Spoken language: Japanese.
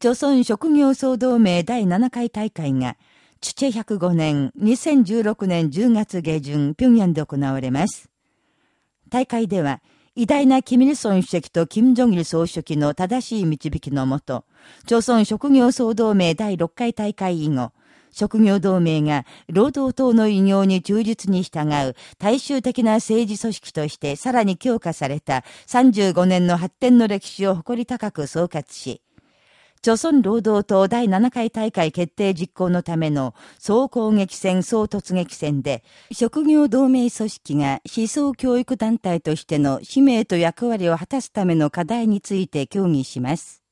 朝鮮職業総同盟第7回大会が、チュチェ105年2016年10月下旬、平壌で行われます。大会では、偉大なキミルソン主席とキム・ジョギル総書記の正しい導きのもと、朝鮮職業総同盟第6回大会以後、職業同盟が労働党の異業に忠実に従う大衆的な政治組織としてさらに強化された35年の発展の歴史を誇り高く総括し、朝鮮労働党第7回大会決定実行のための総攻撃戦総突撃戦で、職業同盟組織が思想教育団体としての使命と役割を果たすための課題について協議します。